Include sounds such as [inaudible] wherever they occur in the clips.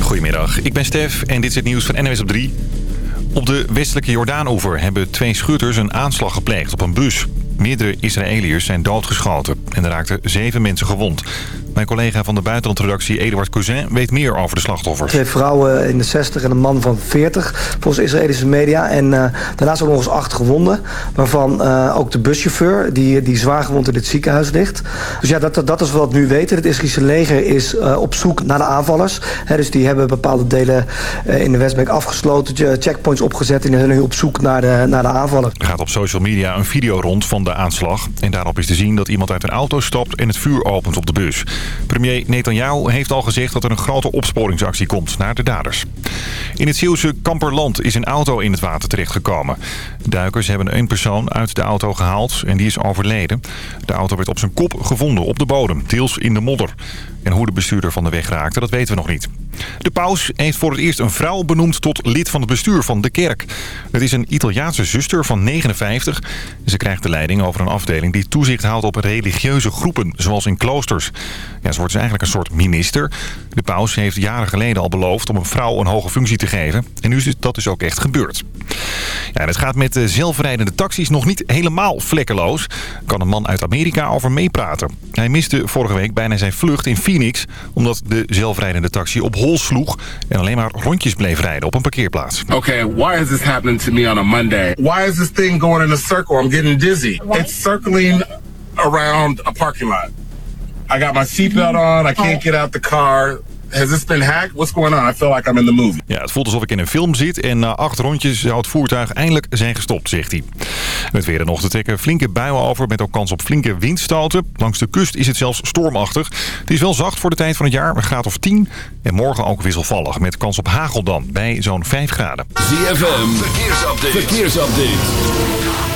Goedemiddag, ik ben Stef en dit is het nieuws van NWS op 3. Op de westelijke Jordaanover hebben twee schutters een aanslag gepleegd op een bus. Meerdere Israëliërs zijn doodgeschoten en er raakten zeven mensen gewond. Mijn collega van de buitenlandredactie Eduard Cousin weet meer over de slachtoffers. Twee vrouwen in de 60 en een man van 40 volgens Israëlische media. En uh, daarnaast ook nog eens acht gewonden. Waarvan uh, ook de buschauffeur die, die zwaar gewond in het ziekenhuis ligt. Dus ja, dat, dat is wat we nu weten. Het Israëlische leger is uh, op zoek naar de aanvallers. He, dus die hebben bepaalde delen in de Westbank afgesloten. Checkpoints opgezet en zijn nu op zoek naar de, naar de aanvaller. Er gaat op social media een video rond van de aanslag. En daarop is te zien dat iemand uit een auto stapt en het vuur opent op de bus. Premier Netanyahu heeft al gezegd dat er een grote opsporingsactie komt naar de daders. In het Zeeuwse Kamperland is een auto in het water terechtgekomen. Duikers hebben een persoon uit de auto gehaald en die is overleden. De auto werd op zijn kop gevonden op de bodem, deels in de modder. En hoe de bestuurder van de weg raakte, dat weten we nog niet. De paus heeft voor het eerst een vrouw benoemd tot lid van het bestuur van de kerk. Het is een Italiaanse zuster van 59. Ze krijgt de leiding over een afdeling die toezicht houdt op religieuze groepen, zoals in kloosters. Ze wordt dus eigenlijk een soort minister. De paus heeft jaren geleden al beloofd om een vrouw een hoge functie te geven. En nu is dat dus ook echt gebeurd. Ja, het gaat met de zelfrijdende taxis nog niet helemaal vlekkeloos. Kan een man uit Amerika over meepraten. Hij miste vorige week bijna zijn vlucht in Phoenix... omdat de zelfrijdende taxi op hol sloeg... en alleen maar rondjes bleef rijden op een parkeerplaats. Okay, why is this happening to me on a Monday? Why is this thing going in a circle? I'm getting dizzy. It's circling around a parking lot. I got my seatbelt on. I can't get out the car. Has this been hacked? What's going on? I feel like I'm in the movie. Ja, het voelt alsof ik in een film zit en na acht rondjes zou het voertuig eindelijk zijn gestopt, zegt hij. Het weer en nog te trekken flinke buien over met ook kans op flinke windstoten. Langs de kust is het zelfs stormachtig. Het is wel zacht voor de tijd van het jaar, een graad of 10. En morgen ook wisselvallig met kans op hagel dan bij zo'n 5 graden. ZFM, verkeersupdate. verkeersupdate.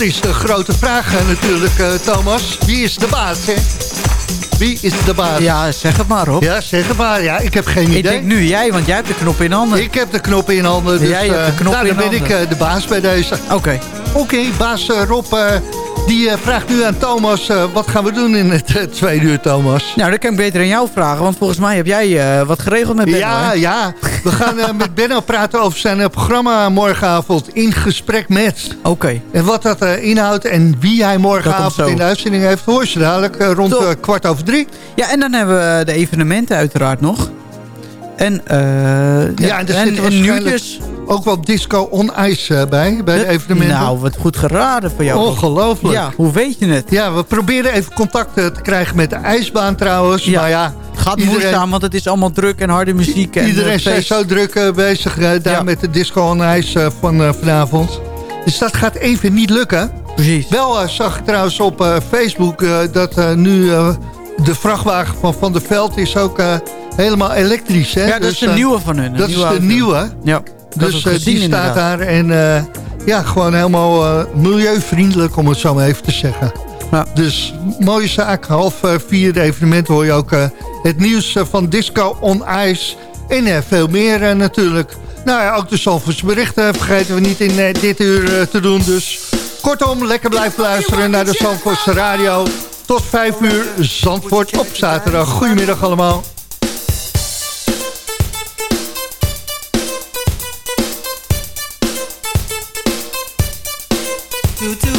Dat is de grote vraag natuurlijk, Thomas. Wie is de baas, hè? Wie is de baas? Ja, zeg het maar, op. Ja, zeg het maar. Ja, ik heb geen idee. Ik denk nu jij, want jij hebt de knop in handen. Ik heb de knop in handen. Dus, jij hebt de knop nou, dan ben ik de baas bij deze. Oké. Oké, baas Rob die vraagt nu aan Thomas, uh, wat gaan we doen in het uh, tweede uur, Thomas? Nou, dat kan ik beter aan jou vragen, want volgens mij heb jij wat geregeld met Benno. Ja, hè? ja. We gaan met Benno praten over zijn programma morgenavond in gesprek met. Oké. Okay. En wat dat inhoudt en wie hij morgenavond in de uitzending heeft, hoor je dadelijk rond kwart over drie. Ja, en dan hebben we de evenementen uiteraard nog. En, ja, ja, en, en, en nieuwtjes ook wel Disco on Ice uh, bij, bij de evenementen. Nou, wat goed geraden voor jou. Ongelooflijk. Ja, hoe weet je het? Ja, we proberen even contact te krijgen met de ijsbaan trouwens. Ja. Maar ja, het gaat iedereen, moeizaam, want het is allemaal druk en harde muziek. En iedereen is zo druk uh, bezig uh, daar ja. met de Disco on Ice van vanavond. Dus dat gaat even niet lukken. Precies. Wel zag ik trouwens op Facebook dat nu de vrachtwagen van Van der Veld is ook helemaal elektrisch. Hè? Ja, dat dus, is de nieuwe van hun. Dat is de nieuwe. Ja. Dus uh, die staat daar en uh, ja, gewoon helemaal uh, milieuvriendelijk om het zo maar even te zeggen. Ja. Dus mooie zaak, half vier de evenement hoor je ook het nieuws van Disco on Ice en veel meer natuurlijk. Nou ja, ook de Zandvoortse berichten vergeten we niet in dit uur te doen. Dus kortom, lekker blijven luisteren naar de Zandvoortse radio. Tot vijf uur Zandvoort op zaterdag. Goedemiddag allemaal. do do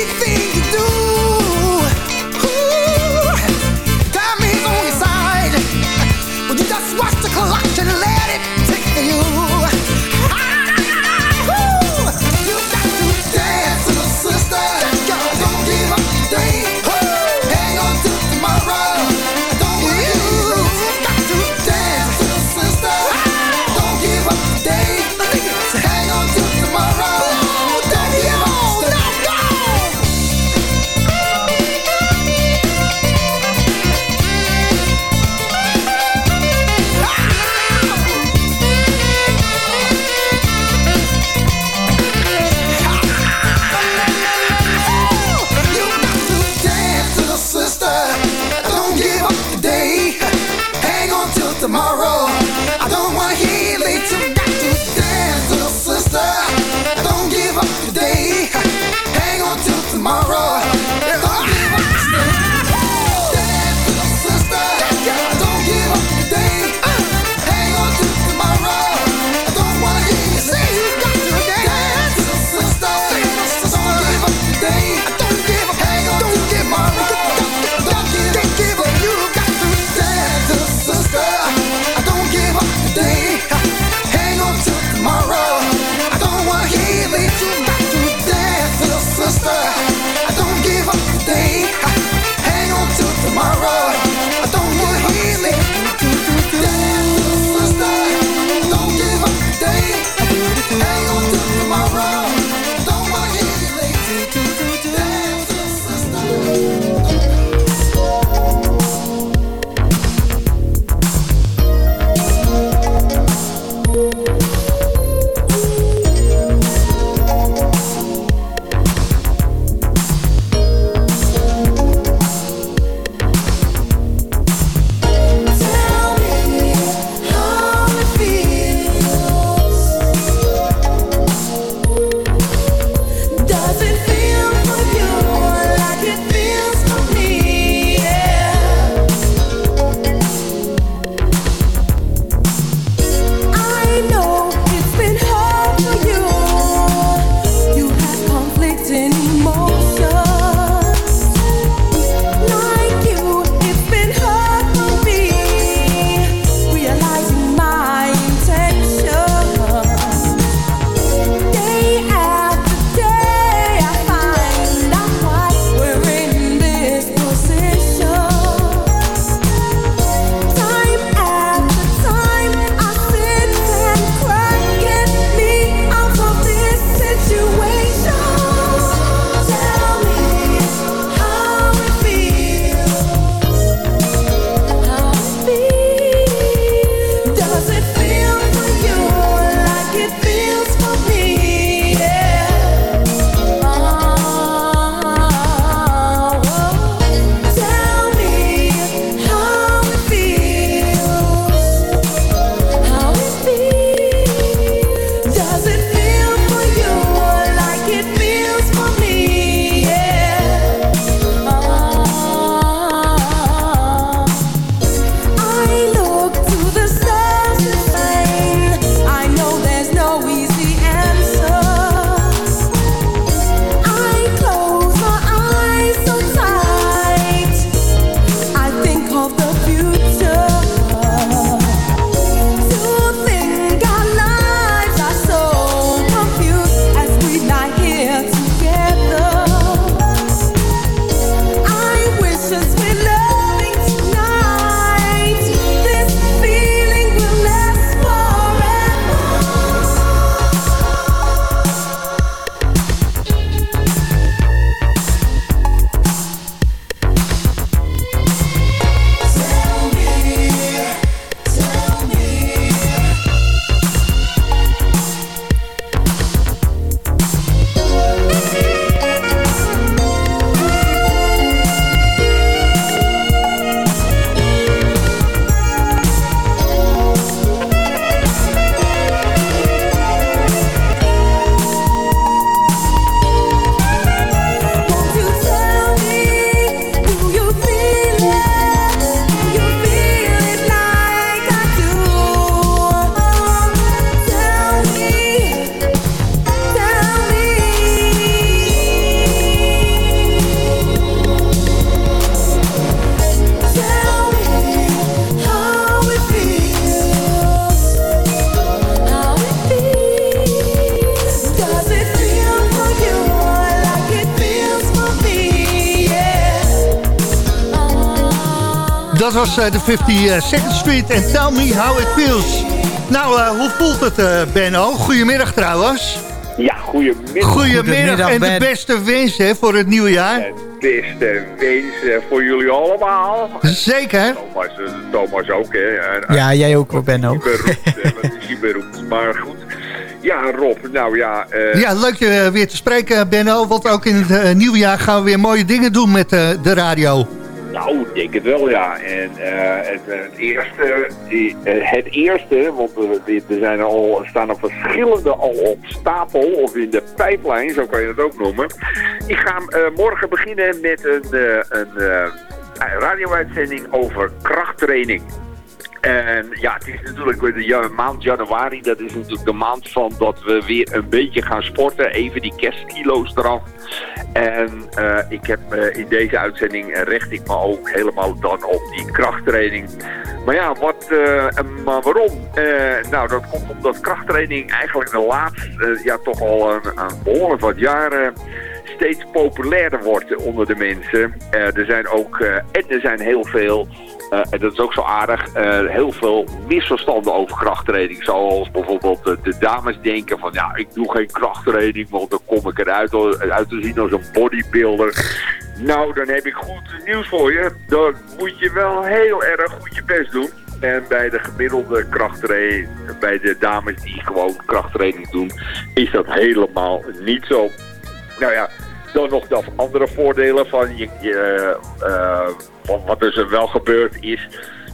everything. De 52nd Street en Tell Me How It Feels. Nou, uh, hoe voelt het, uh, Benno? Goedemiddag trouwens. Ja, goedemiddag. Goedemiddag en de beste wensen voor het nieuwe jaar. De beste wensen voor jullie allemaal. Zeker. Thomas, Thomas ook, hè. Ja, jij ook, Benno. Beroemd, is beroemd, maar goed. Ja, Rob, nou ja... Uh... Ja, leuk je weer te spreken, Benno. Want ook in het uh, nieuwe jaar gaan we weer mooie dingen doen met uh, de radio. Nou, ik denk het wel, ja. En het, het, eerste, het eerste, want er zijn al, staan er verschillende al op stapel of in de pijplijn, zo kan je het ook noemen. Ik ga morgen beginnen met een, een radio-uitzending over krachttraining. En ja, het is natuurlijk de maand januari, dat is natuurlijk de maand van dat we weer een beetje gaan sporten. Even die kerstkilo's eraf. En uh, ik heb uh, in deze uitzending uh, richt ik me ook helemaal dan op die krachttraining. Maar ja, wat, maar waarom? nou, dat komt omdat krachttraining eigenlijk de laatste, ja toch al een, een behoorlijk wat jaren steeds populairder wordt onder de mensen. er zijn ook, en er zijn heel veel uh, en dat is ook zo aardig, uh, heel veel misverstanden over krachttraining. Zoals bijvoorbeeld uh, de dames denken van, ja, ik doe geen krachttraining, want dan kom ik eruit uit te zien als een bodybuilder. Nou, dan heb ik goed nieuws voor je. Dan moet je wel heel erg goed je best doen. En bij de gemiddelde krachttraining, bij de dames die gewoon krachttraining doen, is dat helemaal niet zo. Nou ja, dan nog de andere voordelen van je, je van wat er wel gebeurt is,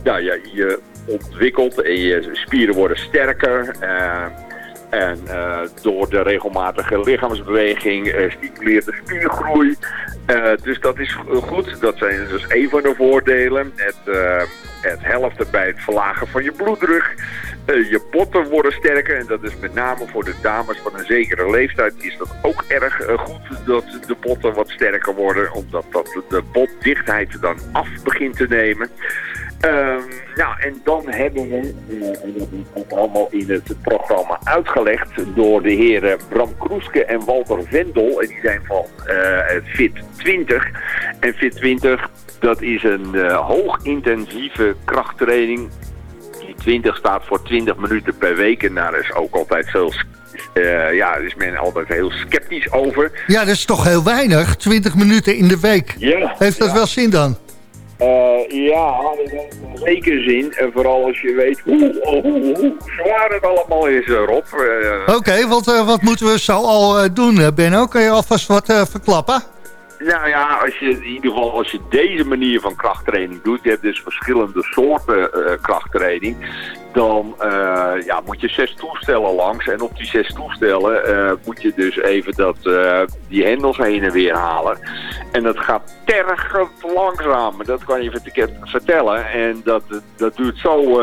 ja, je, ontwikkelt en je spieren worden sterker. Uh, en uh, door de regelmatige lichaamsbeweging uh, stimuleert de spiergroei. Uh, dus dat is goed. Dat zijn dus een van de voordelen. Het, het helpt bij het verlagen van je bloeddruk. je botten worden sterker. En dat is met name voor de dames van een zekere leeftijd is dat ook erg goed dat de botten wat sterker worden. Omdat dat de botdichtheid dan af begint te nemen. Um, nou, en dan hebben we, het allemaal in het programma uitgelegd door de heren Bram Kroeske en Walter Vendel. En die zijn van uh, Fit 20. En Fit 20, dat is een uh, hoogintensieve krachttraining. Die 20 staat voor 20 minuten per week. En daar is ook altijd veel uh, ja, is men altijd heel sceptisch over. Ja, dat is toch heel weinig, 20 minuten in de week. Ja, Heeft dat ja. wel zin dan? Uh, ja, dat heeft zeker zin. En vooral als je weet hoe, hoe, hoe zwaar het allemaal is, Rob. Uh, Oké, okay, wat, uh, wat moeten we zo al doen, Benno? Kun je alvast wat verklappen? Nou ja, als je, in ieder geval als je deze manier van krachttraining doet, je hebt dus verschillende soorten krachttraining, dan uh, ja, moet je zes toestellen langs. En op die zes toestellen uh, moet je dus even dat, uh, die hendels heen en weer halen. En dat gaat tergend langzaam, dat kan je vertellen. En dat, dat duurt zo,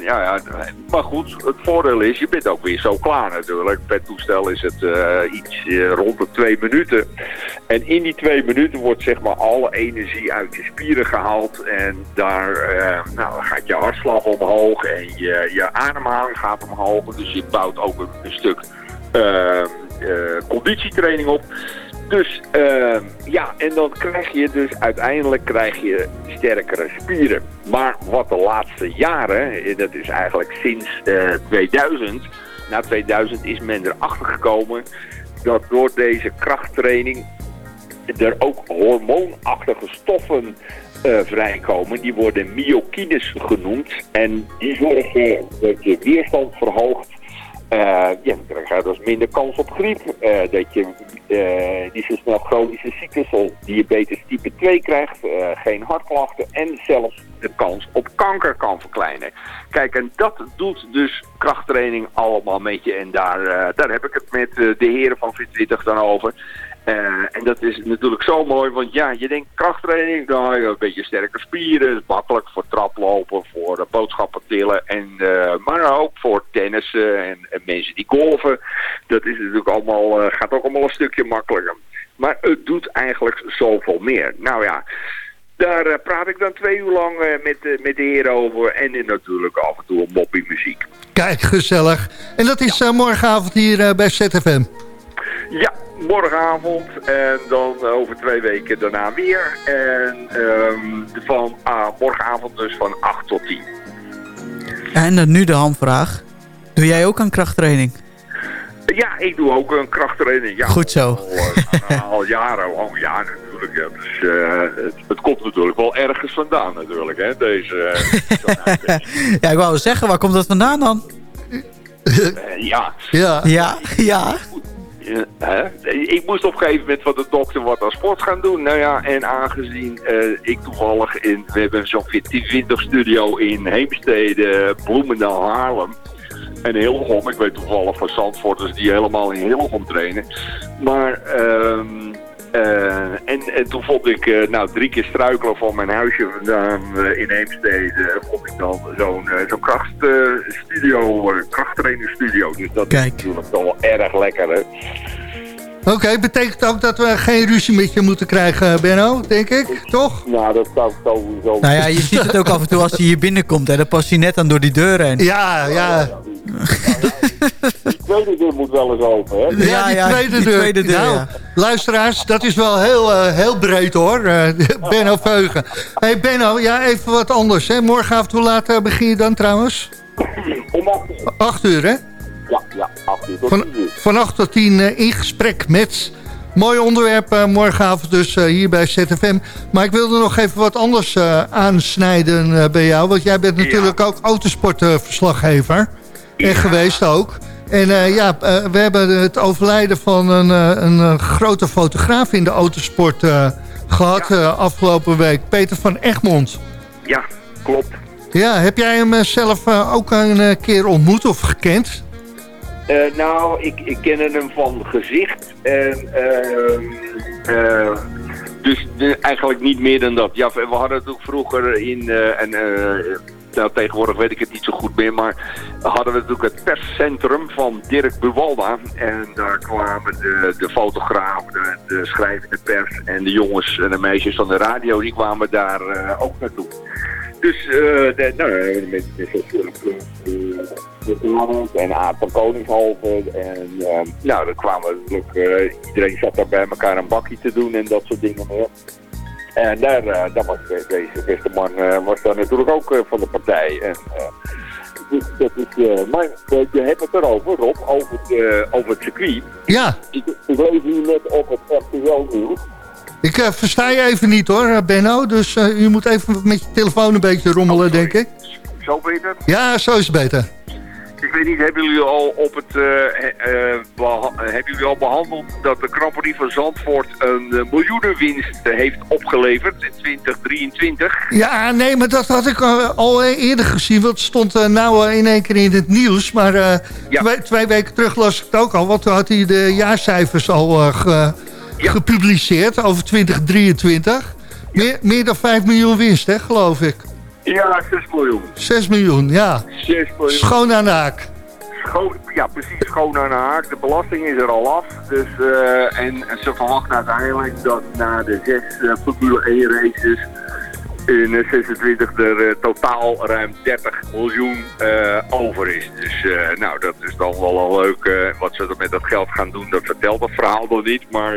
ja, ja, maar goed, het voordeel is, je bent ook weer zo klaar natuurlijk. Per toestel is het iets rond de twee minuten. En in die twee minuten wordt zeg maar alle energie uit je spieren gehaald. En daar nou, gaat je hartslag omhoog en je je, je ademhaling gaat omhoog. Dus je bouwt ook een, stuk uh, uh, conditietraining op. Dus uh, ja, en dan krijg je dus uiteindelijk krijg je sterkere spieren. Maar wat de laatste jaren, en dat is eigenlijk sinds 2000, na 2000 is men erachter gekomen dat door deze krachttraining er ook hormoonachtige stoffen uh, vrijkomen. Die worden myokines genoemd. En die zorgen dat je weerstand verhoogt. Uh, ja, dan gaat dus minder kans op griep. Uh, dat je niet zo snel chronische ziektes zoals diabetes type 2 krijgt. geen hartklachten. En zelfs de kans op kanker kan verkleinen. Kijk, en dat doet dus krachttraining allemaal met je. En daar, daar heb ik het met de heren van Fit20 dan over. Uh, en dat is natuurlijk zo mooi, want ja, je denkt krachttraining, nou, een beetje sterke spieren, is makkelijk voor traplopen, voor uh, boodschappen tillen, en, uh, maar ook voor tennissen en, en, mensen die golven. Dat is natuurlijk allemaal, gaat ook allemaal een stukje makkelijker. Maar het doet eigenlijk zoveel meer. Nou ja, daar praat ik dan twee uur lang met, met de heren over en natuurlijk af en toe een moppie muziek. Kijk, gezellig. En dat is morgenavond hier bij ZFM. Ja, morgenavond en dan over twee weken daarna weer. En ehm, van ah, morgenavond dus van 8 tot 10. En dan nu de hamvraag. Doe jij ook aan krachttraining? Ja, ik doe ook een krachttraining. Ja, Goed zo. Al, eh, al [laughs] jaren, oh ja natuurlijk. Ja. Dus, eh, het, het komt natuurlijk wel ergens vandaan natuurlijk, hè, deze... eh. [laughs] Ja, ik wou wel zeggen, waar komt dat vandaan dan? Eh, ja, Ja. Ja, ja. Ik moest op een gegeven moment van de dokter wat aan sport gaan doen. Nou ja, en aangezien eh, ik toevallig in... We hebben zo'n 20 studio in Heemstede, Bloemendaal, Haarlem. En Hillegom. Ik weet toevallig van Zandvoorters die helemaal in Hillegom trainen. Maar... ehm, eh, en, en toen vond ik, eh, nou drie keer struikelen van mijn huisje vandaan eh, in Heemstede, vond ik dan zo'n eh, zo'n krachtstudio, uh, krachttrainerstudio. Dus dat Kijk. is natuurlijk wel erg lekker, hè. Oké, betekent ook dat we geen ruzie met je moeten krijgen, Benno, denk ik, toch? Nou, dat zou ik sowieso... Nou ja, je ziet het ook af en toe als hij hier binnenkomt. Hè. Dan past hij net aan door die deur heen. Ja, ja. Die tweede deur moet wel eens open, hè? Ja, Ja, die ja, tweede die deur. tweede deur, nou, ja. luisteraars, dat is wel heel, eh, heel breed hoor. Eh, [laughs] Benno Veugen. hey Benno, ja, even wat anders. Hè. Morgenavond, hoe laat eh, begin je dan trouwens? Om acht uur. Acht uur, hè? Ja, ja, acht uur tot Van, tien uur. van 8 tot 10 eh, in gesprek met... Mooi onderwerp morgenavond dus eh, hier bij ZFM. Maar ik wilde nog even wat anders eh, aansnijden eh, bij jou. Want jij bent natuurlijk ook autosportverslaggever. En geweest ook. En eh, ja, eh, we hebben het overlijden van een, eh, een grote fotograaf in de autosport eh, gehad eh, afgelopen week. Peter van Egmond. Ja, klopt. Ja, heb jij hem zelf ook een keer ontmoet of gekend? Nou, ik, ik ken hem van gezicht. En, ehm, eh, dus de- eigenlijk niet meer dan dat. Ja, we hadden het ook vroeger in... en, nou, tegenwoordig weet ik het niet zo goed meer, maar hadden we natuurlijk het perscentrum van Dirk Buwalda. En daar kwamen de, de fotografen, de, de schrijvende pers en de jongens en de meisjes van de radio, die kwamen daar eh, ook naartoe. Dus eh, de, nou, eh, met, uh, en Aad van Koningshoven. En eh, nou, dan kwamen natuurlijk, iedereen zat daar bij elkaar een bakje te doen en dat soort dingen meer. En daar, eh, daar was de- deze beste man eh, was daar natuurlijk ook eh, van de partij. En, dus dat is, maar je hebt het erover, Rob, over, het, over het circuit. Ja, Ik, ik lees hier net op het RTL nieuws. ik versta je even niet hoor, Benno. Dus u moet even met je telefoon een beetje rommelen, denk ik. Zo beter? Ja, zo is het beter. Ik weet niet, hebben jullie al op het eh, eh, hebben jullie al behandeld dat de Grand Prix van Zandvoort een eh, miljoenenwinst heeft opgeleverd in 2023? Ja, nee, maar dat had ik al eerder gezien. Want het stond nou in één keer in het nieuws. Maar Ja. twee, twee weken terug las ik het ook al. Want toen had hij de jaarcijfers al ge- Ja. gepubliceerd over 2023. Meer, meer dan 5 miljoen winst, hè, geloof ik. Ja, 6 miljoen. 6 miljoen, ja. 6 miljoen. Schoon aan de haak. Schoon- ja, precies. Schoon aan de haak. De belasting is er al af. Dus, eh, en, en ze verwachten uiteindelijk dat na de zes eh, Formule 1 races in eh, 26 er eh, totaal ruim 30 miljoen eh, over is. Dus eh, nou, dat is dan wel al leuk wat ze er met dat geld gaan doen. Dat vertelt het verhaal nog niet, maar...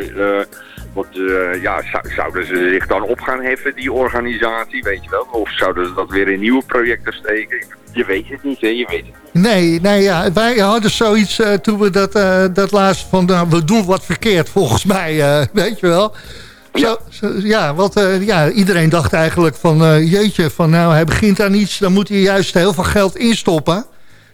wat, eh, ja, zou- zouden ze zich dan op gaan heffen, die organisatie, weet je wel? Of zouden ze dat weer in nieuwe projecten steken? Je weet het niet, hè? Je weet het niet. Nee, nee ja, wij hadden zoiets eh, toen we dat, eh dat laatst van... we doen wat verkeerd, volgens mij, [laughs] weet je wel. Zo, zo- ja, want eh, ja, iedereen dacht eigenlijk van... jeetje, van nou, hij begint aan iets... dan moet hij juist heel veel geld instoppen.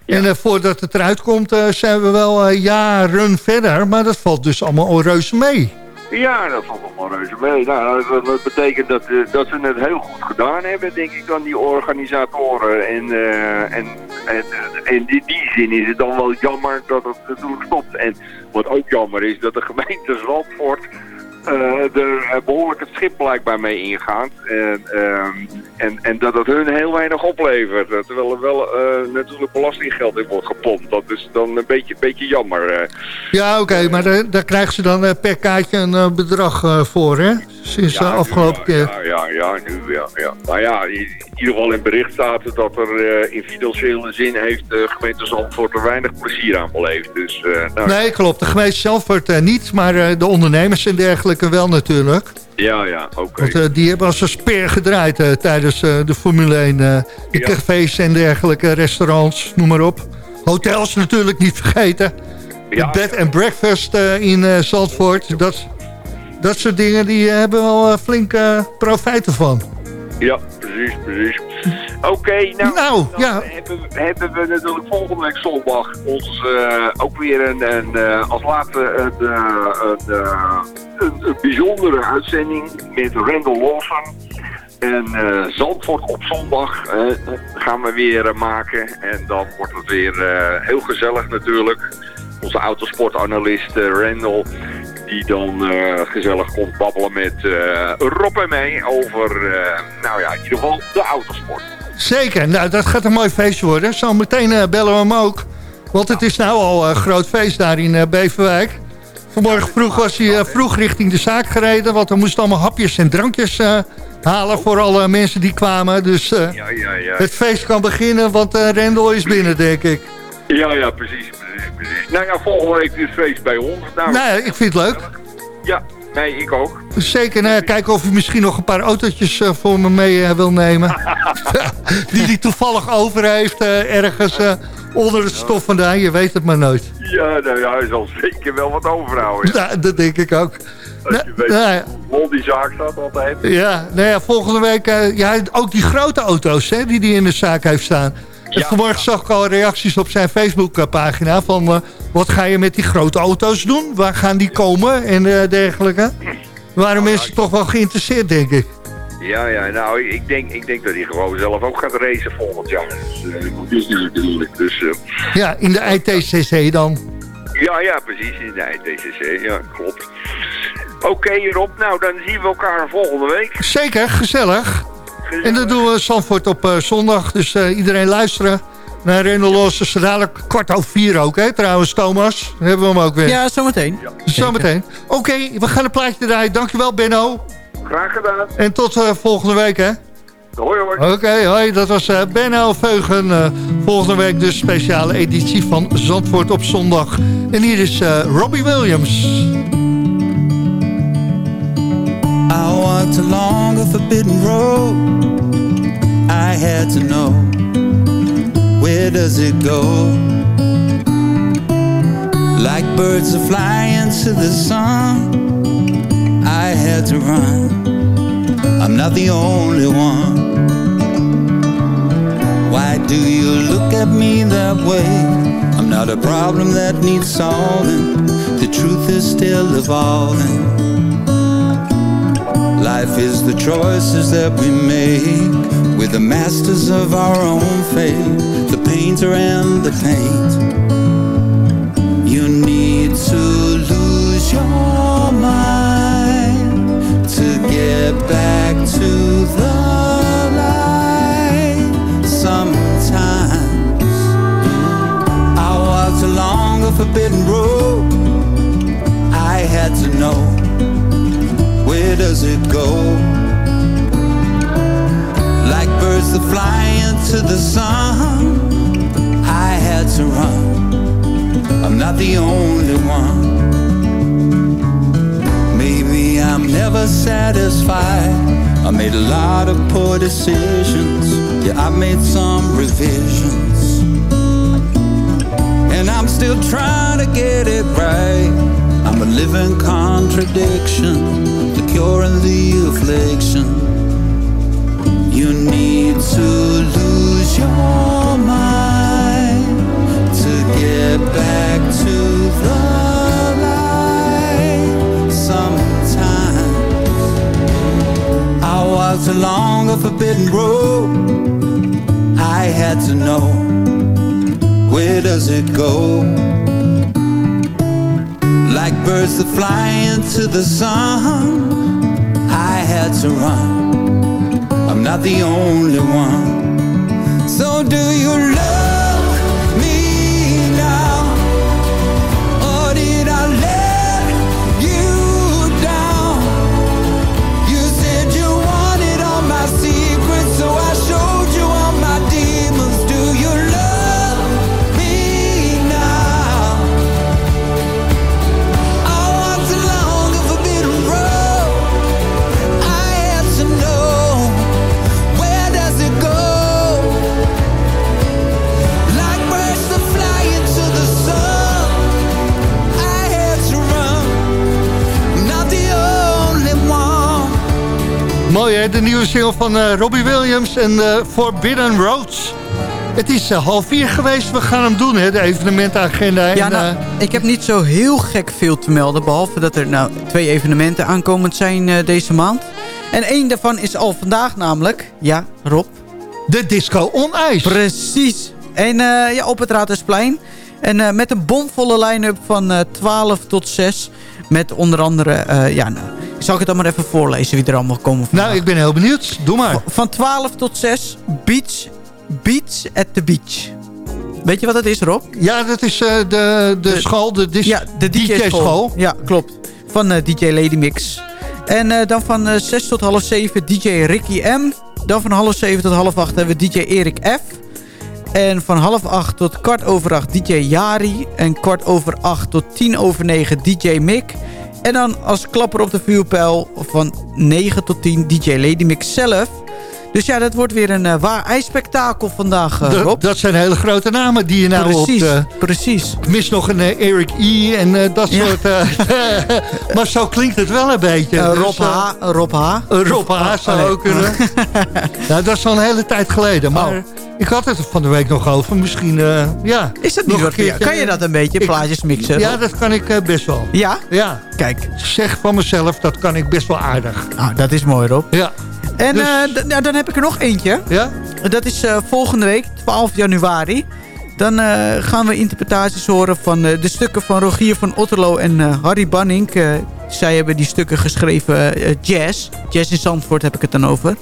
En voordat het eruit komt, zijn we wel jaren verder. Maar dat valt dus allemaal reuze mee. Ja, dat valt allemaal reuze mee. Nou, dat, betekent dat, eh, dat ze het heel goed gedaan hebben, denk ik, dan die organisatoren. En, eh, en, en, en in die, die zin is het dan wel jammer dat het natuurlijk stopt. En wat ook jammer is, dat de gemeente Zandvoort eh, er eh, behoorlijk het schip blijkbaar mee ingaat. En, ehm, en, en dat het hun heel weinig oplevert. Eh, Terwijl er wel eh, natuurlijk belastinggeld in wordt gepompt. Dat is dan een beetje, beetje jammer. eh. Ja, oké, maar daar, daar krijgen ze dan eh, per kaartje een eh, bedrag eh, voor, hè? Sinds de afgelopen keer. Ja, ja, ja, nu ja, ja. Maar ja, in ieder geval in bericht staat het dat er uh, in financiële zin heeft de gemeente Zandvoort er weinig plezier aan beleefd. Dus, uh, nou, nee, klopt. De gemeente Zandvoort uh, niet, maar de ondernemers en dergelijke wel natuurlijk. Ja, ja, oké. Okay. Want die hebben als een speer gedraaid tijdens de Formule 1. de ja. cafés en dergelijke, restaurants, noem maar op. Hotels natuurlijk niet vergeten. Ja. bed and breakfast in Zandvoort, dat dat soort dingen die hebben wel uh, flinke profijten van. Ja, precies, precies. [laughs] Oké, nou, nou ja. hebben, hebben, we natuurlijk volgende week zondag ons uh, ook weer een, een uh, als laatste een, een, een, bijzondere uitzending met Randall Lawson. En Zandvoort op zondag gaan we weer maken. En dan wordt het weer heel gezellig natuurlijk. Onze autosportanalist Randall die dan uh, gezellig komt babbelen met uh, Rob en mij over, uh, nou ja, in ieder geval de autosport. Zeker, nou dat gaat een mooi feestje worden. Zo meteen bellen we hem ook. Want het is nou al een groot feest daar in Beverwijk. Vanmorgen vroeg was hij vroeg richting de zaak gereden. Want er moesten allemaal hapjes en drankjes halen voor alle mensen die kwamen. Dus ja, ja, ja. het feest kan beginnen, want Rendel is binnen, denk ik. Ja, ja, precies. Nou ja, volgende week is feest bij ons. Nou, nee, ik vind het leuk. Ja, nee, ik ook. Zeker, nou, kijken of u misschien nog een paar autootjes uh, voor me mee uh, wil nemen. [laughs] Die hij toevallig over heeft uh, ergens onder het stof vandaan. Je weet het maar nooit. Ja, nou ja, hij zal zeker wel wat overhouden. Ja. [laughs] Nou, dat denk ik ook. Als je weet nou, hoe die zaak staat altijd. Ja, nou ja, volgende week... ja, ook die grote auto's hè, die hij in de zaak heeft staan... Ja. Vanmorgen zag ik al reacties op zijn Facebookpagina van... Uh, wat ga je met die grote auto's doen? Waar gaan die komen? En uh, dergelijke. Waren nou, mensen toch wel geïnteresseerd, denk ik. Ja, ja, nou, ik denk, ik denk dat hij gewoon zelf ook gaat racen volgend jaar. Dus, uh, natuurlijk. Dus, ja, in de ITCC dan. Ja, ja, precies, in de ITCC, ja, klopt. Oké, okay, Rob, nou, dan zien we elkaar volgende week. Zeker, gezellig. En dat doen we Zandvoort op uh, zondag. Dus uh, iedereen luisteren naar Rendel Los. Dus dadelijk kwart over vier ook, hè? Trouwens, Thomas. Dan hebben we hem ook weer. Ja, zometeen. Ja. Zometeen. Oké, okay, we gaan een plaatje draaien. Dankjewel, Benno. Graag gedaan. En tot uh, volgende week, hè? Hoi, hoi. Oké, okay, hoi. Dat was uh, Benno Veugen. volgende week de speciale editie van Zandvoort op zondag. En hier is Robbie Williams. I walked along a forbidden road. I had to know where does it go? Like birds are flying to the sun. I had to run. I'm not the only one. Why do you look at me that way? I'm not a problem that needs solving. The truth is still evolving. Life is the choices that we make. We're the masters of our own fate. The painter and the paint. You need the only one. Maybe I'm never satisfied. I made a lot of poor decisions. Yeah, I made some revisions. And I'm still trying to get it right. I'm a living contradiction the cure and the affliction. You need to lose your mind get back to the light. Sometimes I walked along a forbidden road. I had to know where does it go? Like birds that fly into the sun I had to run. I'm not the only one. So do you love mooi hè, de nieuwe single van uh, Robbie Williams en uh, Forbidden Roads. Het is uh, half vier geweest, we gaan hem doen hè, de evenementenagenda. Ja, en, nou, ik heb niet zo heel gek veel te melden, behalve dat er nou twee evenementen aankomend zijn deze maand. En één daarvan is al vandaag namelijk, ja Rob. De Disco on Ice. Precies. En ja, op het Raadhuisplein. En met een bomvolle line-up van 12 tot 6... Met onder andere, ja, nou, zal ik het dan maar even voorlezen wie er allemaal komen vandaag. Nou, ik ben heel benieuwd. Doe maar. Van, 12 tot 6, Beach, Beach at the Beach. Weet je wat dat is, Rob? Ja, dat is uh, de, de, school, de, dis, ja, de DJ-school. DJ ja, klopt. Van uh, DJ Lady Mix. En uh, dan van 6 tot half 7 DJ Ricky M. Dan van half 7 tot half 8 hebben we DJ Erik F. En van half 8 tot kwart over 8 DJ Jari. En kwart over 8 tot 10 over 9 DJ Mick. En dan als klapper op de vuurpijl van 9 tot 10 DJ Lady Mix zelf. Dus ja, dat wordt weer een uh, waar ijsspektakel vandaag, uh, Rob. Dat zijn hele grote namen die je nou precies, op... Uh, precies. Ik mis nog een Eric E. en dat ja. soort... [laughs] maar zo klinkt het wel een beetje. Dus, Rob H. Rob H. Rob H. zou ook kunnen. [laughs] nou, dat is al een hele tijd geleden. Maar oh. ik had het er van de week nog over. Misschien, ja... Is dat niet wat Kan je dat een beetje, plaatjes mixen? Ja, dat kan ik best wel. Ja? Ja. Kijk. Zeg van mezelf, dat kan ik best wel aardig. Nou, dat is mooi, Rob. Ja. En dus... uh, dan heb ik er nog eentje. Ja? Dat is uh, volgende week, 12 januari. Dan uh, gaan we interpretaties horen van de stukken van Rogier van Otterlo en Harry Banning. zij hebben die stukken geschreven jazz. Jazz in Zandvoort heb ik het dan over.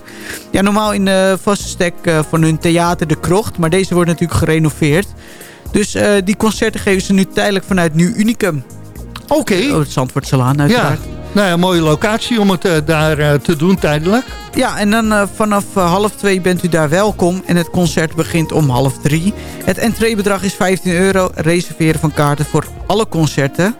Ja, normaal in de vaste stek van hun theater De Krocht. Maar deze wordt natuurlijk gerenoveerd. Dus die concerten geven ze nu tijdelijk vanuit Nieuw Unicum. Oké. Okay. Oh, het Zandvoortselaan uiteraard. Ja. Nou ja, mooie locatie om het uh, daar uh, te doen tijdelijk. Ja, en dan uh, vanaf half twee bent u daar welkom. En het concert begint om half drie. Het entreebedrag is 15 euro. Reserveren van kaarten voor alle concerten.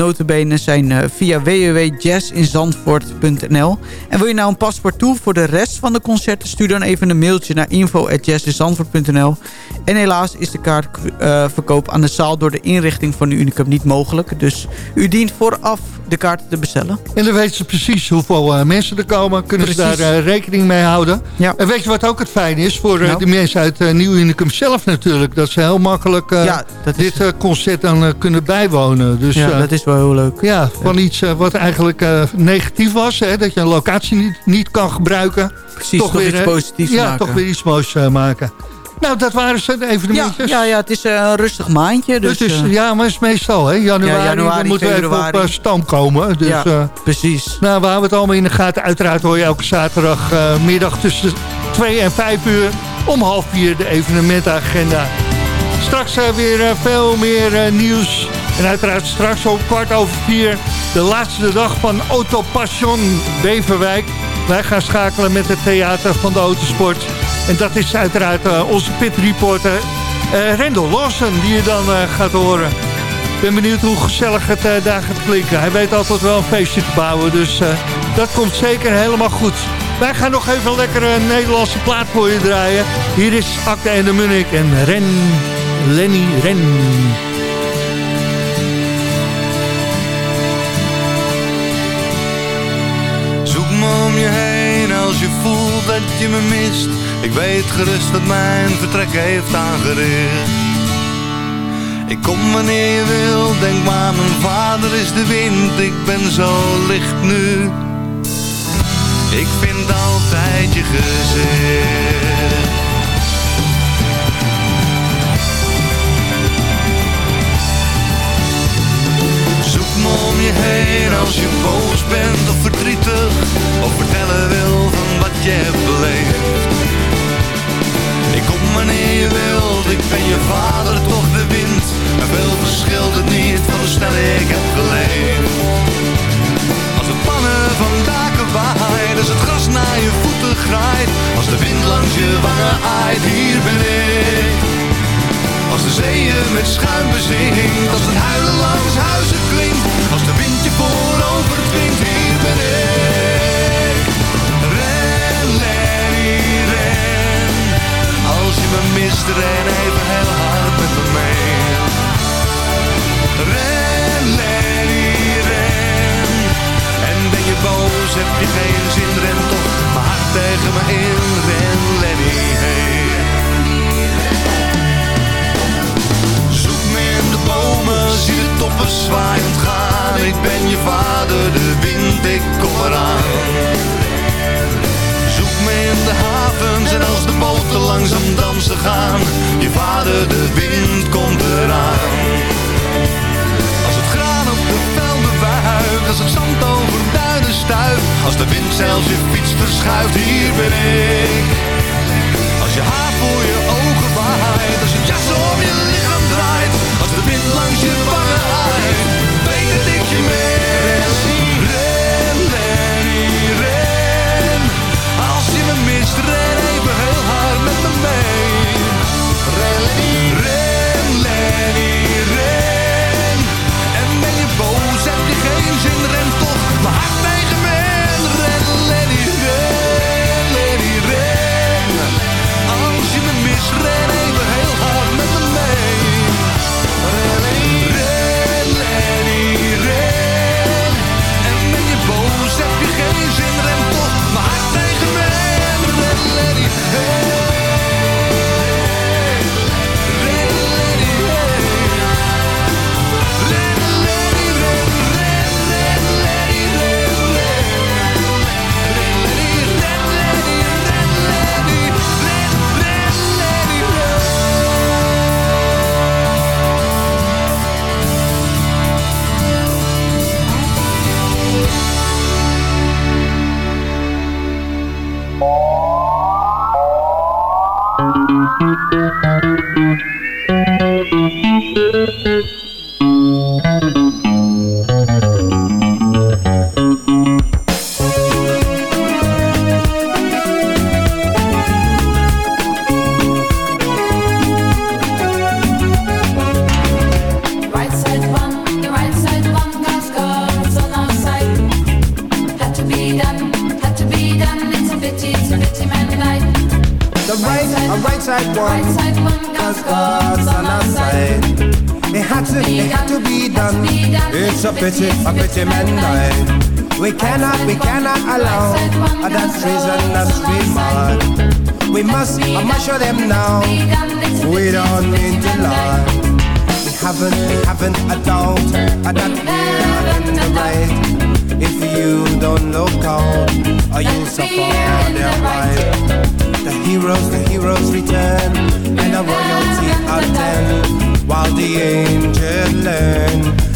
Notabene zijn uh, via www.jazzinzandvoort.nl. En wil je nou een paspoort toe voor de rest van de concerten... stuur dan even een mailtje naar info.jazzinzandvoort.nl. En helaas is de kaartverkoop uh, aan de zaal... door de inrichting van de Unicum niet mogelijk. Dus u dient vooraf de kaarten te bestellen. En dan weten ze precies hoeveel uh, mensen er komen. Kunnen precies. ze daar uh, rekening mee houden. Ja. En weet je wat ook het fijn is? Voor nou. de mensen uit Nieuw Unicum zelf natuurlijk. Dat ze heel makkelijk ja, dit concert dan kunnen bijwonen. Dus, ja, dat is wel heel leuk. Ja, van iets wat eigenlijk negatief was. Hè, dat je een locatie niet, niet kan gebruiken. Precies, toch, weer iets positiefs ja, maken. toch weer iets moois maken. Nou, dat waren ze, de evenementjes. Ja, ja, ja het is een rustig maandje. Dus, het is, ja, maar het is meestal, hè. Januari, ja, januari moeten we even op uh, stoom komen. Dus, ja, uh, precies. Nou, we houden het allemaal in de gaten. Uiteraard hoor je elke zaterdagmiddag uh, tussen 2 en 5 uur... om half vier de evenementenagenda. Straks weer veel meer nieuws. En uiteraard straks om kwart over vier... de laatste dag van Autopassion Beverwijk. Wij gaan schakelen met het theater van de autosport... En dat is uiteraard onze pitreporter uh, Rendel Lawson die je dan gaat horen. Ik ben benieuwd hoe gezellig het daar gaat klinken. Hij weet altijd wel een feestje te bouwen, dus dat komt zeker helemaal goed. Wij gaan nog even een lekkere Nederlandse plaat voor je draaien. Hier is Akte en de Munnik en Ren, Lenny Ren. Zoek me om je heen als je voelt dat je me mist ik weet gerust dat mijn vertrek heeft aangericht. Ik kom wanneer je wil, denk maar mijn vader is de wind. Ik ben zo licht nu. Ik vind altijd je gezicht. Heen als je boos bent of verdrietig. Of vertellen wil van wat je hebt beleefd. Ik kom wanneer je wilt, ik ben je vader, toch de wind. En veel verschilt het niet van hoe snel ik heb geleefd. Als het pannen van daken waait, als het gras naar je voeten graait. Als de wind langs je wangen aait, hier ben ik. Als de zeeën met schuim bezinkt Als het huilen langs huizen klinkt. Als de wind je voorover dwingt. Hier ben ik. Ren, Lenny, ren. Als je me mist, ren even heel hard met me mee. Ren, Lenny, ren. En ben je boos, heb je geen zin, ren toch Maar hard tegen me in. Ren, Lenny, hey. toppers zwaaiend gaan. Ik ben je vader, de wind, ik kom eraan. Zoek me in de havens en als de boten langzaam dansen gaan. Je vader, de wind, komt eraan. Als het graan op de velden wuift, als het zand over duinen stuift. Als de wind zelfs je fiets verschuift, hier ben ik. Als je haar voor je ogen waait, als je jas om je lichaam draait. Als de wind langs je waait man. We cannot, we cannot allow that treasonous remark. We must, I must show them now. We don't mean to lie. We haven't, we haven't a doubt that we're in the right. If you don't look out, or you'll suffer their right. The heroes, the heroes return, and the royalty attend, while the angels learn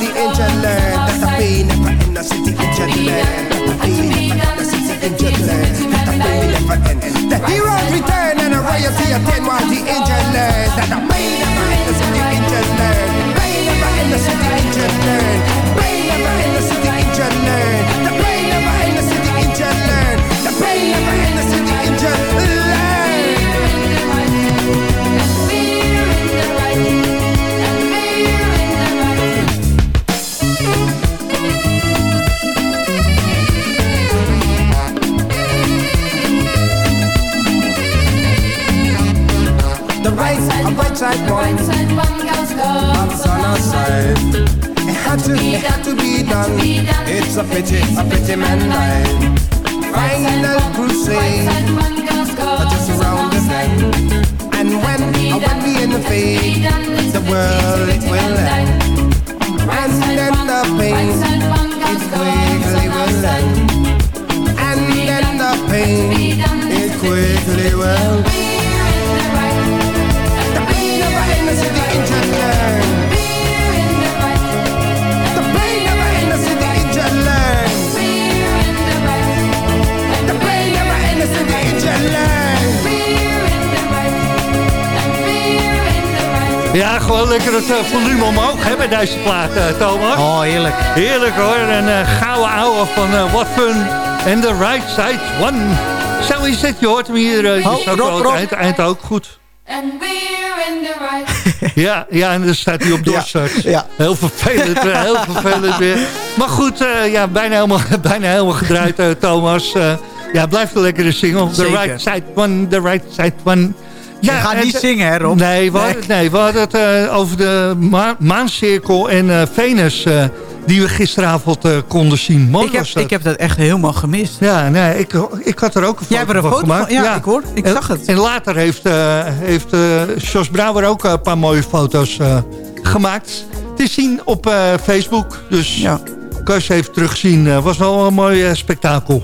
the angel learn that the pain never end. The city angel learn that the pain never end. The city angel learn that the pain never end. The heroes return and the royalty attend while the angel learn that the pain never end. The city angel learn. Pain never end. The city angel learn. Pain never end. The city angel learn. The pain never end. The city angel learn. The pain never end. The city angel learn. Right side one, God's on our side. It had to, it had to be done. It's a pity, a pity man died. Final crusade, just around the bend. And when, uh, when we in the fade, the world it will end. And then the pain, it quickly will end. And then the pain, it quickly will The Ja, gewoon lekker het eh, volume omhoog hè, bij deze plaat, eh, Thomas. Oh, heerlijk. Heerlijk hoor. Een eh, gouden ouwe van What Fun En The Right Side One. Zo is het, je hoort hem hier. Uh, Oh, je Rob, het Rob. eind, eind ook goed. And we're in the right. [laughs] Ja, ja, en dan staat hij op door straks. ja. Heel vervelend, heel [laughs] vervelend weer. Maar goed, eh, ja, bijna helemaal, [laughs] bijna helemaal gedraaid, eh, Thomas. Eh, ja, blijft een lekkere single. The Zeker. right side one, the right side one. Ja, Je gaat niet zingen, hè, Rob? Nee, we hadden, nee, we hadden het eh, over de ma maancirkel en eh, Venus... eh, die we gisteravond konden zien. Mooi Ik heb, dat. ik heb dat echt helemaal gemist. Ja, nee, ik, ik had er ook een foto Jij hebt er een van foto gemaakt. van? Ja, ik hoor. Ik En- zag het. En later heeft, heeft Jos Brouwer ook een paar mooie foto's gemaakt. Te zien op Facebook. Dus Ja. kan je ze even terugzien. Het was wel een mooi spektakel.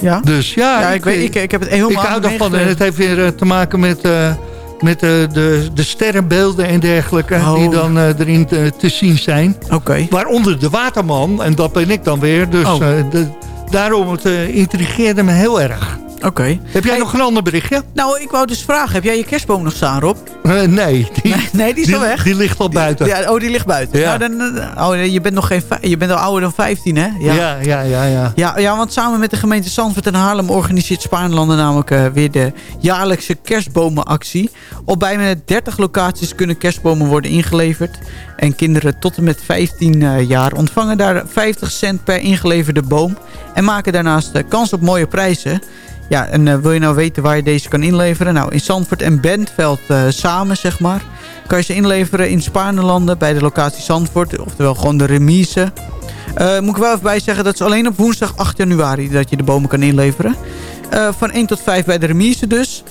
Ja? Dus ja, Ja, ik, weet, ik, ik heb het helemaal ik hou. En het heeft weer eh, te maken met, eh, met eh, de, de sterrenbeelden en dergelijke... Oh. die dan eh, erin te, te zien zijn. Oké. Waaronder de waterman. En dat ben ik dan weer. Dus Oh. de, daarom het intrigeerde me heel erg. Oké. Heb jij nog een ander berichtje? Nou, ik wou dus vragen. Heb jij je kerstboom nog staan, Rob? Eh, nee, die, Nee, nee, die is al weg. Die ligt al buiten. Ja, oh, die ligt buiten. Ja. Nou, dan, oh, je bent nog geen, je bent al ouder dan 15, hè? ja, ja, ja. ja, Ja, ja, want samen met de gemeente Zandvoort en Haarlem organiseert Spaarnlanden namelijk eh, weer de jaarlijkse kerstbomenactie. Op bijna 30 locaties kunnen kerstbomen worden ingeleverd. En kinderen tot en met 15 eh, jaar ontvangen daar 50 cent per ingeleverde boom. En maken daarnaast kans op mooie prijzen. Ja, en eh, wil je nou weten waar je deze kan inleveren? Nou, in Zandvoort en Bentveld eh, samen, zeg maar. Kan je ze inleveren in Spaarnelanden bij de locatie Zandvoort. Oftewel gewoon de remise. Eh, moet ik wel even bij zeggen, dat is alleen op woensdag 8 januari dat je de bomen kan inleveren. Van 1 tot 5 bij de remise dus.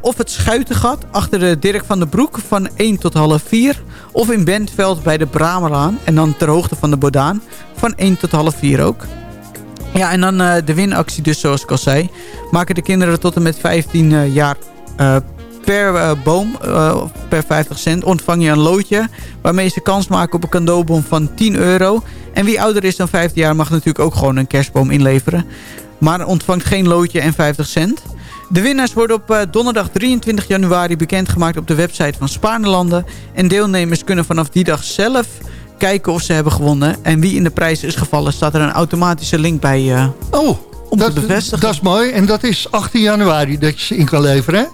Of het Schuitengat achter de Dirk van den Broek van 1 tot half 4. Of in Bentveld bij de Bramelaan en dan ter hoogte van de Bodaan van 1 tot half 4 ook. Ja, en dan eh, de winactie dus, zoals ik al zei. Maken de kinderen tot en met 15 eh, jaar eh, per boom, per 50 cent, ontvang je een loodje... waarmee ze kans maken op een cadeaubon van 10 euro. En wie ouder is dan 15 jaar mag natuurlijk ook gewoon een kerstboom inleveren. Maar ontvangt geen loodje en 50 cent. De winnaars worden op donderdag 23 januari bekendgemaakt op de website van Spaarnelanden. En deelnemers kunnen vanaf die dag zelf kijken of ze hebben gewonnen. En wie in de prijs is gevallen, staat er een automatische link bij eh, Oh, om te dat, bevestigen. dat is mooi. En dat is 18 januari dat je ze in kan leveren, hè?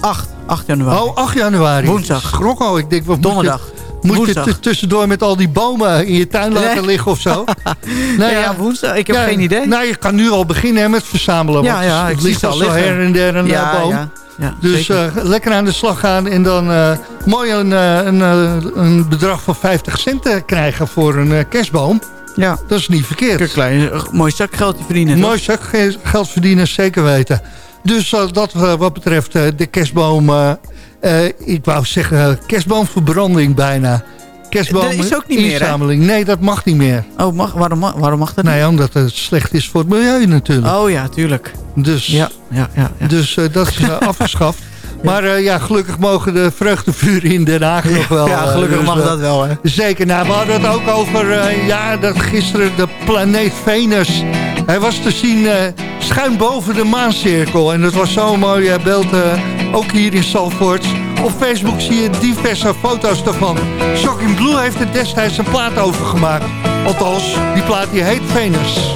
8, 8 januari. Oh, 8 januari. Woensdag. Schrok al. Ik denk, wat Donderdag. Moet je, moet je tussendoor met al die bomen in je tuin laten Nee. liggen of zo? [laughs] Nee, ja, woensdag. Ik heb Ja, geen idee. Nou, je kan nu al beginnen hè, met verzamelen. Ja, ja, het ik ligt al zo her en der een eh, ja, boom. ja, ja, Dus eh, lekker aan de slag gaan en dan eh, mooi een, eh, een, eh, een bedrag van 50 cent eh, krijgen voor een eh, kerstboom. ja. Dat is niet verkeerd. Een klein, eh, mooi zakgeldje verdienen. Mooi zakgeld verdienen, zeker weten. Dus eh, dat eh, wat betreft eh, de kerstboom... eh, ik wou zeggen kerstboomverbranding bijna. Kerstboom Dat is ook niet meer, hè? inzameling. Nee, dat mag niet meer. Oh, mag, waarom, waarom mag dat Nee, omdat het slecht is voor het milieu natuurlijk. niet? Oh ja, tuurlijk. Dus, Ja, ja, ja. ja. dus eh, dat is eh, [laughs] afgeschaft. Maar eh, ja, gelukkig mogen de vreugdevuren in Den Haag nog wel. ja, eh, gelukkig dus, mag eh, dat wel, hè. Zeker. Nou, we hadden het ook over, ja, dat gisteren de planeet Venus. Hij was te zien eh, schuin boven de maancirkel. En dat was zo'n mooi beeld, eh, ook hier in Salford. Op Facebook zie je diverse foto's daarvan. Shocking Blue heeft er destijds een plaat over gemaakt. Althans, die plaat die heet Venus.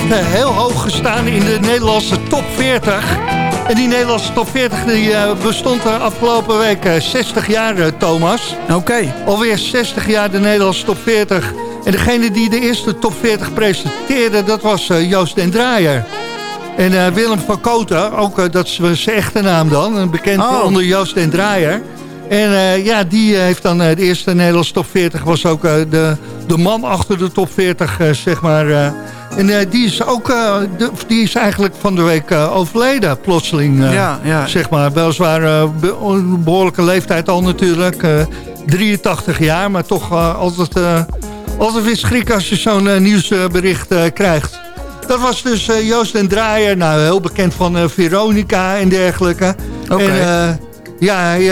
Heeft eh, heel hoog gestaan in de Nederlandse top 40. En die Nederlandse top 40 die, eh, bestond de afgelopen week eh, 60 jaar, eh, Thomas. Oké. Alweer 60 jaar de Nederlandse top 40. En degene die de eerste top 40 presenteerde, dat was Joost den Draaier. En Willem van Koten, ook dat is zijn echte naam dan, een bekend Oh. onder Joost den Draaier. En ja, die heeft dan de eerste Nederlandse top 40, was ook de, de man achter de top 40, eh, zeg maar. En eh, die is ook, eh, de, die is eigenlijk van de week eh, overleden, plotseling. Ja, ja. Zeg maar, weliswaar be- een behoorlijke leeftijd al natuurlijk. eh, 83 jaar, maar toch altijd, altijd weer schrik als je zo'n nieuwsbericht krijgt. Dat was dus Joost en Draaier, nou, heel bekend van Veronica en dergelijke. Oké. En, ja, hij,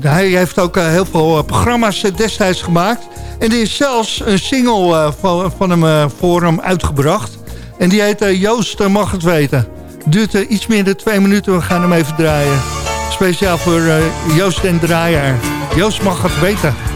hij heeft ook heel veel programma's destijds gemaakt. En er is zelfs een single eh, van, van hem eh, voor hem uitgebracht. En die heet eh, Joost mag het weten. Duurt iets meer dan twee minuten, we gaan hem even draaien. Speciaal voor Joost en Draaier. Joost mag het weten.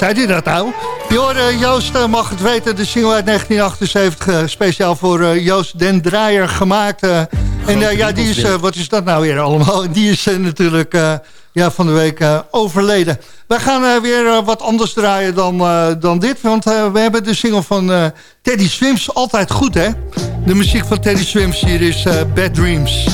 Zei hij dat nou? Je hoorde Joost eh, mag het weten, de single uit 1978, eh, speciaal voor eh, Joost den Draaier gemaakt. eh. en eh, ja, die is, eh, wat is dat nou weer allemaal? [laughs] Die is eh, natuurlijk eh, ja, van de week eh, overleden. Wij gaan eh, weer eh, wat anders draaien dan, eh, dan dit, want eh, we hebben de single van eh, Teddy Swims altijd goed, hè? De muziek van Teddy Swims hier is eh, Bad Dreams.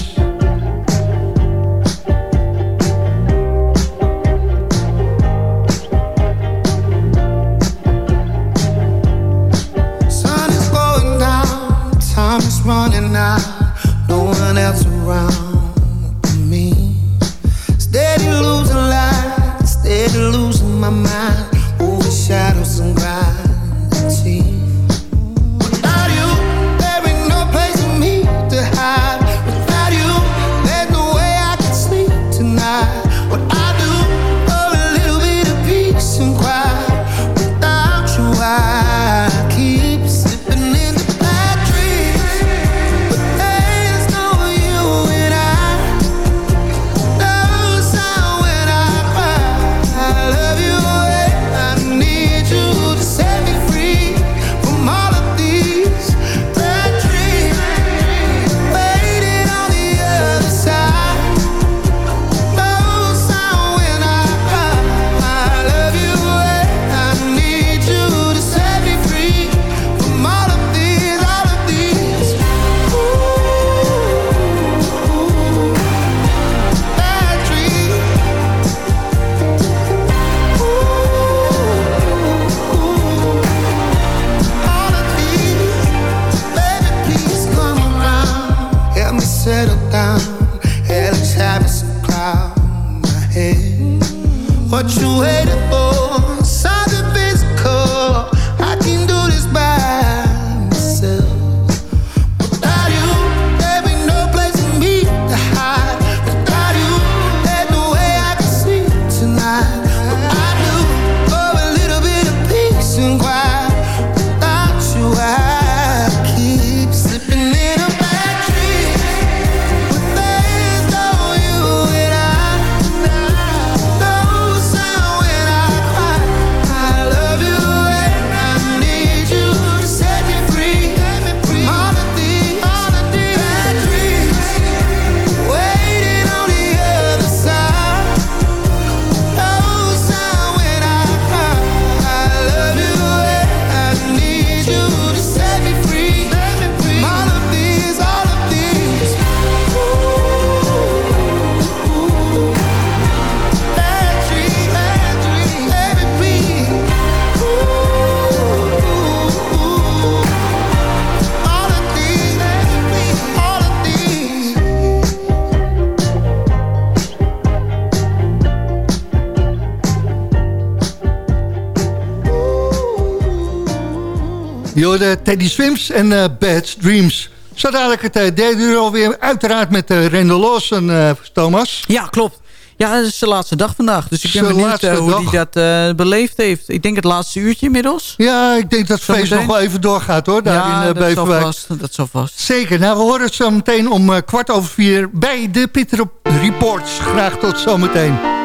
hoorde Teddy Swims en uh, Bad Dreams. Zo dadelijk het eh, derde uur alweer. Uiteraard met uh, Randall Lawson, Thomas. Ja, klopt. Ja, het is de laatste dag vandaag. Dus ik ben benieuwd hoe hij dat beleefd heeft. Ik denk het laatste uurtje inmiddels. Ja, ik denk dat het feest nog wel even doorgaat hoor. Daar ja, in, uh, dat, zal vast, dat vast. Zeker. Nou, we horen het zo meteen om kwart over vier bij de Pieter Reports. Graag tot zometeen.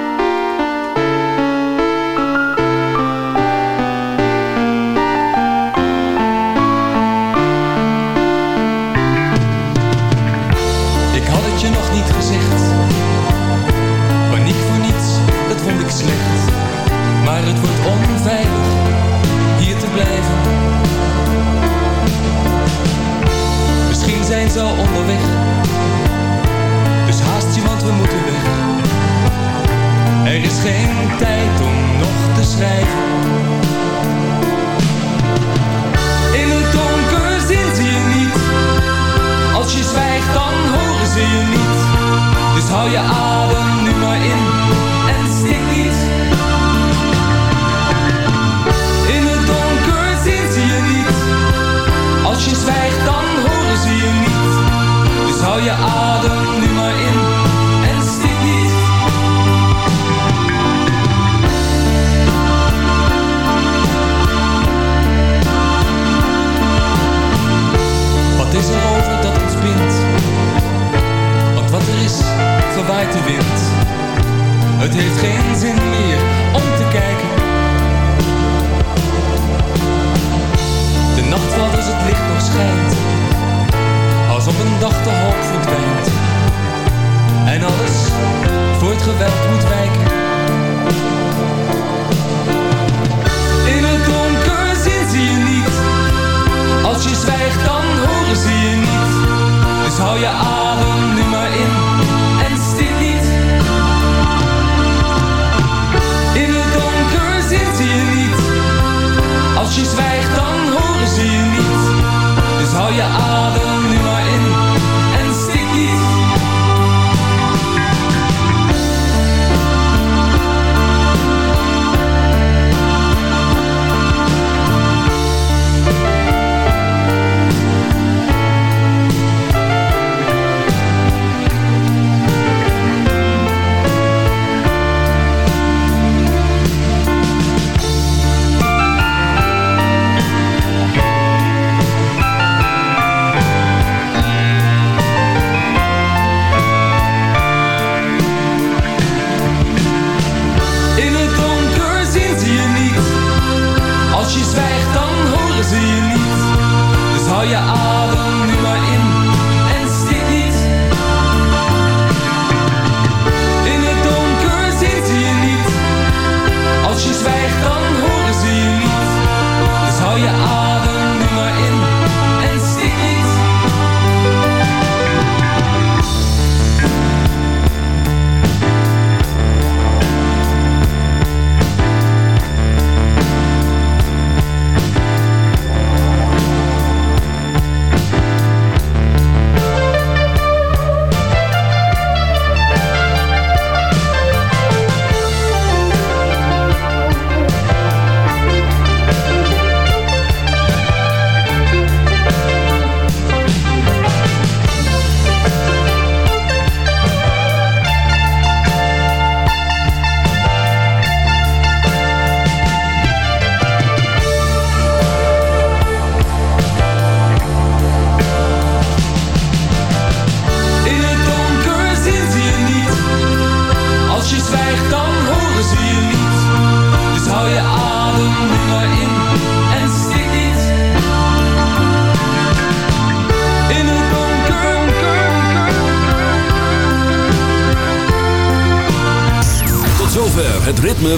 je nog niet gezegd. Paniek voor niets, dat vond ik slecht. Maar het wordt onveilig hier te blijven. Misschien zijn ze al onderweg. Dus haast je, want we moeten weg. Er is geen tijd om nog te schrijven.